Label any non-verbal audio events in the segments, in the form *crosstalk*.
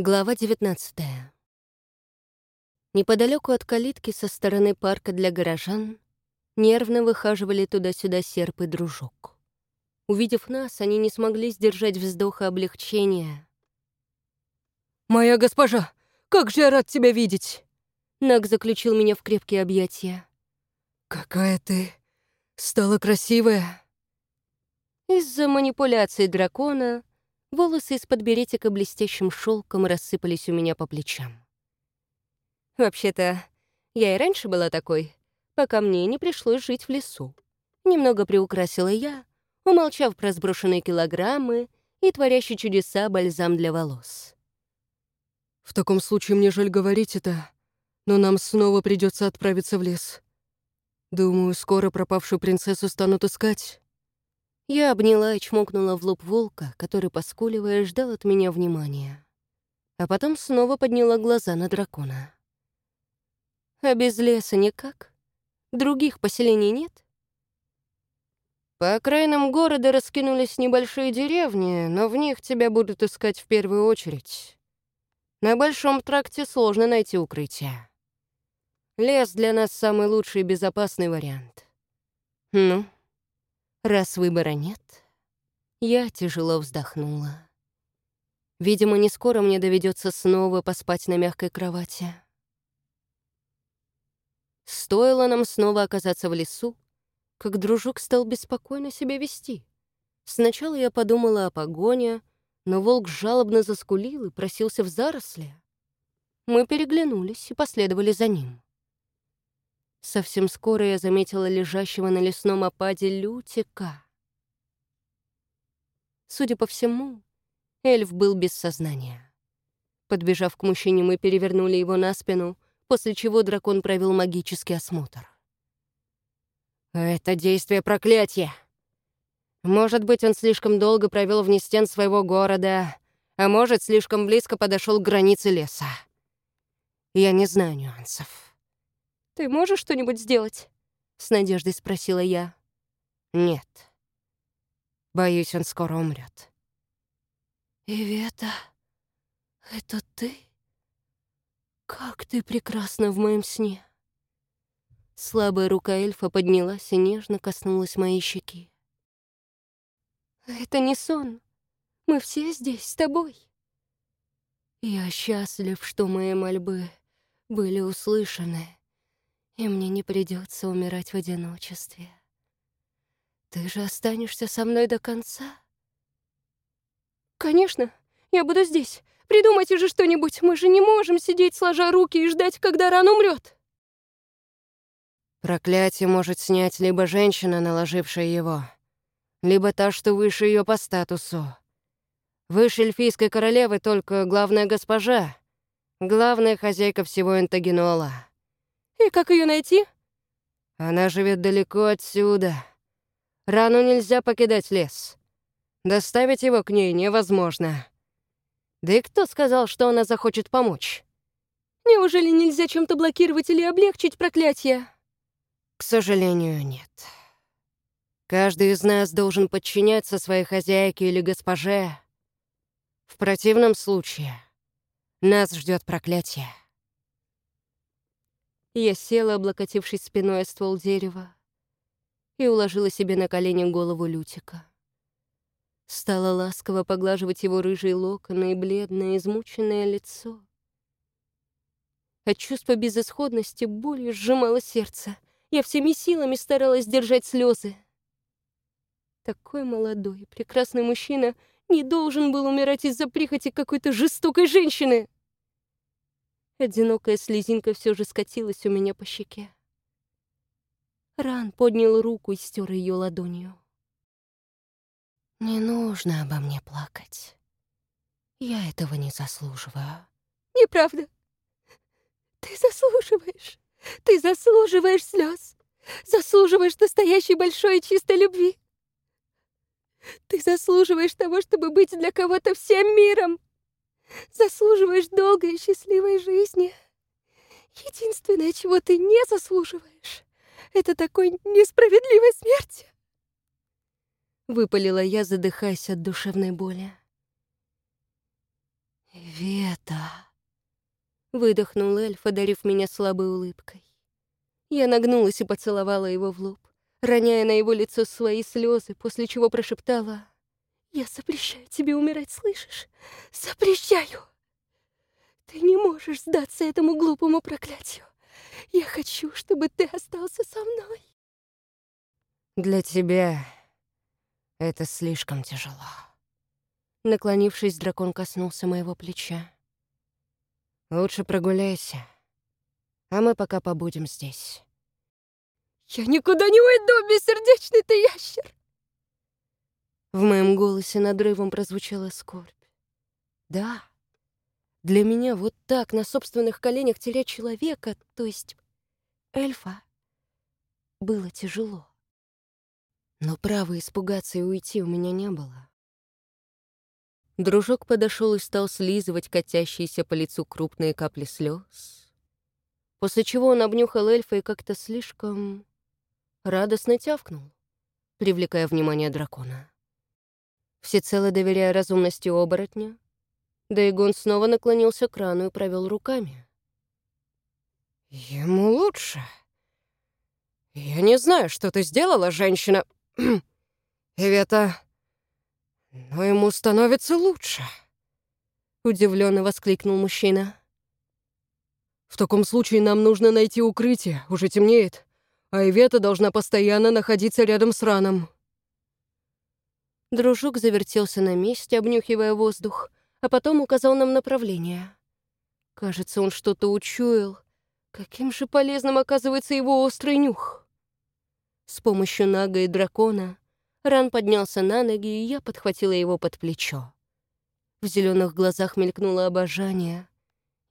Глава 19 Неподалеку от калитки со стороны парка для горожан нервно выхаживали туда-сюда серп и дружок. Увидев нас, они не смогли сдержать вздоха облегчения. «Моя госпожа, как же я рад тебя видеть!» Наг заключил меня в крепкие объятия. «Какая ты стала красивая!» Из-за манипуляции дракона волосы из-под беретика блестящим шелком рассыпались у меня по плечам. Вообще-то, я и раньше была такой, пока мне не пришлось жить в лесу. Немного приукрасила я, умолчав про сброшенные килограммы и творящий чудеса бальзам для волос. «В таком случае мне жаль говорить это, но нам снова придется отправиться в лес. Думаю, скоро пропавшую принцессу станут искать». Я обняла и чмокнула в лоб волка, который, поскуливая, ждал от меня внимания. А потом снова подняла глаза на дракона. «А без леса никак? Других поселений нет?» По окраинам города раскинулись небольшие деревни, но в них тебя будут искать в первую очередь. На большом тракте сложно найти укрытие. Лес для нас самый лучший и безопасный вариант. Ну, Раз выбора нет, я тяжело вздохнула. Видимо, не скоро мне доведется снова поспать на мягкой кровати. Стоило нам снова оказаться в лесу, как дружок стал беспокойно себя вести. Сначала я подумала о погоне, но волк жалобно заскулил и просился в заросли. Мы переглянулись и последовали за ним. Совсем скоро я заметила лежащего на лесном опаде Лютика. Судя по всему, эльф был без сознания. Подбежав к мужчине, мы перевернули его на спину, после чего дракон провел магический осмотр. «Это действие проклятия. Может быть, он слишком долго провел вне стен своего города, а может, слишком близко подошел к границе леса. Я не знаю нюансов». «Ты можешь что-нибудь сделать?» — с надеждой спросила я. «Нет. Боюсь, он скоро умрет. «Ивета, это ты? Как ты прекрасна в моем сне!» Слабая рука эльфа поднялась и нежно коснулась моей щеки. «Это не сон. Мы все здесь с тобой». «Я счастлив, что мои мольбы были услышаны», и мне не придется умирать в одиночестве. Ты же останешься со мной до конца? Конечно, я буду здесь. Придумайте же что-нибудь, мы же не можем сидеть сложа руки и ждать, когда ран умрет. Проклятие может снять либо женщина, наложившая его, либо та, что выше ее по статусу. Выше эльфийской королевы только главная госпожа, главная хозяйка всего Энтагенола. И как ее найти? Она живет далеко отсюда. Рану нельзя покидать лес. Доставить его к ней невозможно. Да и кто сказал, что она захочет помочь? Неужели нельзя чем-то блокировать или облегчить проклятие? К сожалению, нет. Каждый из нас должен подчиняться своей хозяйке или госпоже. В противном случае нас ждет проклятие. Я села, облокотившись спиной о ствол дерева, и уложила себе на колени голову Лютика. Стала ласково поглаживать его рыжие локоны и бледное, измученное лицо. От чувства безысходности болью сжимало сердце. Я всеми силами старалась держать слезы. Такой молодой, прекрасный мужчина не должен был умирать из-за прихоти какой-то жестокой женщины. Одинокая слезинка все же скатилась у меня по щеке. Ран поднял руку и стер ее ладонью. «Не нужно обо мне плакать. Я этого не заслуживаю». «Неправда. Ты заслуживаешь. Ты заслуживаешь слез. Заслуживаешь настоящей большой и чистой любви. Ты заслуживаешь того, чтобы быть для кого-то всем миром. Заслуживаешь долгой и счастливой жизни. Единственное, чего ты не заслуживаешь, это такой несправедливой смерти. Выпалила я, задыхаясь от душевной боли. «Вета!» Выдохнул эльф, одарив меня слабой улыбкой. Я нагнулась и поцеловала его в лоб, роняя на его лицо свои слезы, после чего прошептала «Я запрещаю тебе умирать, слышишь? Запрещаю! Ты не можешь сдаться этому глупому проклятию. Я хочу, чтобы ты остался со мной». «Для тебя это слишком тяжело». Наклонившись, дракон коснулся моего плеча. «Лучше прогуляйся, а мы пока побудем здесь». «Я никуда не уйду, бессердечный ты ящер!» В моем голосе надрывом прозвучала скорбь. «Да, для меня вот так на собственных коленях терять человека, то есть эльфа, было тяжело. Но права испугаться и уйти у меня не было. Дружок подошел и стал слизывать катящиеся по лицу крупные капли слез, после чего он обнюхал эльфа и как-то слишком радостно тявкнул, привлекая внимание дракона. Всецело доверяя разумности оборотня, Дайгон снова наклонился к рану и провел руками. «Ему лучше. Я не знаю, что ты сделала, женщина. *clears throat* Ивета, но ему становится лучше», — удивленно воскликнул мужчина. «В таком случае нам нужно найти укрытие, уже темнеет, а Ивета должна постоянно находиться рядом с раном». Дружок завертелся на месте, обнюхивая воздух, а потом указал нам направление. Кажется, он что-то учуял. Каким же полезным оказывается его острый нюх. С помощью Нага и дракона Ран поднялся на ноги, и я подхватила его под плечо. В зеленых глазах мелькнуло обожание,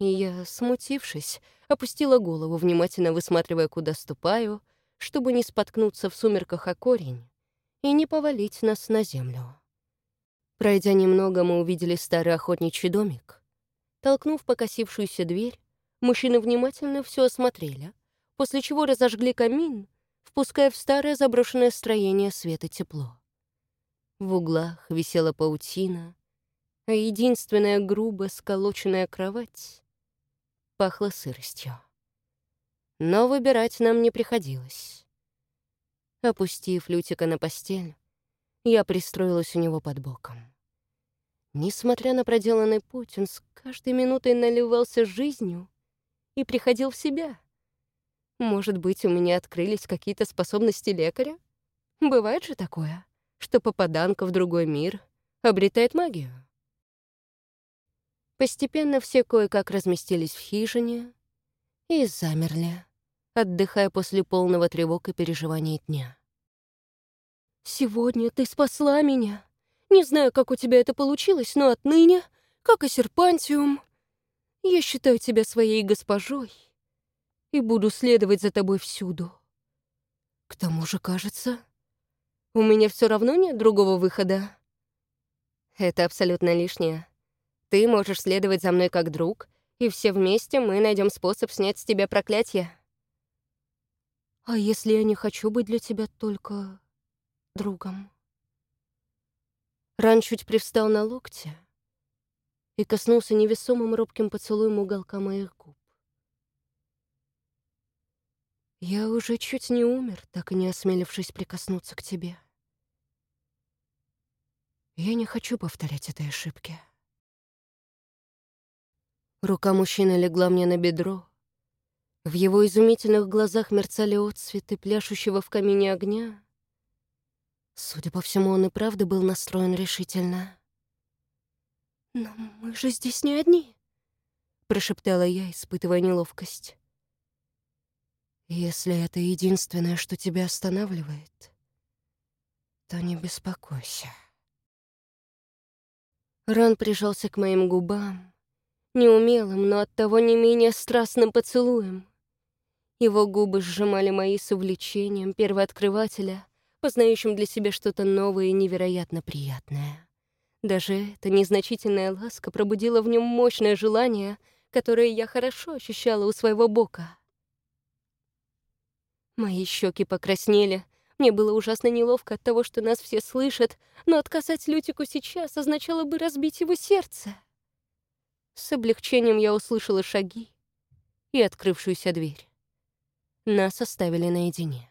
и я, смутившись, опустила голову, внимательно высматривая, куда ступаю, чтобы не споткнуться в сумерках о корень и не повалить нас на землю. Пройдя немного, мы увидели старый охотничий домик. Толкнув покосившуюся дверь, мужчины внимательно все осмотрели, после чего разожгли камин, впуская в старое заброшенное строение свет и тепло. В углах висела паутина, а единственная грубо сколоченная кровать пахла сыростью. Но выбирать нам не приходилось. Опустив Лютика на постель, я пристроилась у него под боком. Несмотря на проделанный путь, он с каждой минутой наливался жизнью и приходил в себя. Может быть, у меня открылись какие-то способности лекаря? Бывает же такое, что попаданка в другой мир обретает магию. Постепенно все кое-как разместились в хижине и замерли, отдыхая после полного тревог и переживаний дня. «Сегодня ты спасла меня. Не знаю, как у тебя это получилось, но отныне, как и серпантиум, я считаю тебя своей госпожой и буду следовать за тобой всюду. К тому же, кажется, у меня все равно нет другого выхода. Это абсолютно лишнее. Ты можешь следовать за мной как друг, и все вместе мы найдем способ снять с тебя проклятие. А если я не хочу быть для тебя только другом. Ран чуть привстал на локте и коснулся невесомым робким поцелуем уголка моих губ. Я уже чуть не умер, так и не осмелившись прикоснуться к тебе. Я не хочу повторять этой ошибки. Рука мужчины легла мне на бедро. В его изумительных глазах мерцали отцветы пляшущего в камине огня, Судя по всему, он и правда был настроен решительно. «Но мы же здесь не одни», — прошептала я, испытывая неловкость. «Если это единственное, что тебя останавливает, то не беспокойся». Ран прижался к моим губам, неумелым, но оттого не менее страстным поцелуем. Его губы сжимали мои с увлечением первооткрывателя — познающим для себя что-то новое и невероятно приятное. Даже эта незначительная ласка пробудила в нем мощное желание, которое я хорошо ощущала у своего бока. Мои щеки покраснели. Мне было ужасно неловко от того, что нас все слышат, но отказать Лютику сейчас означало бы разбить его сердце. С облегчением я услышала шаги и открывшуюся дверь. Нас оставили наедине.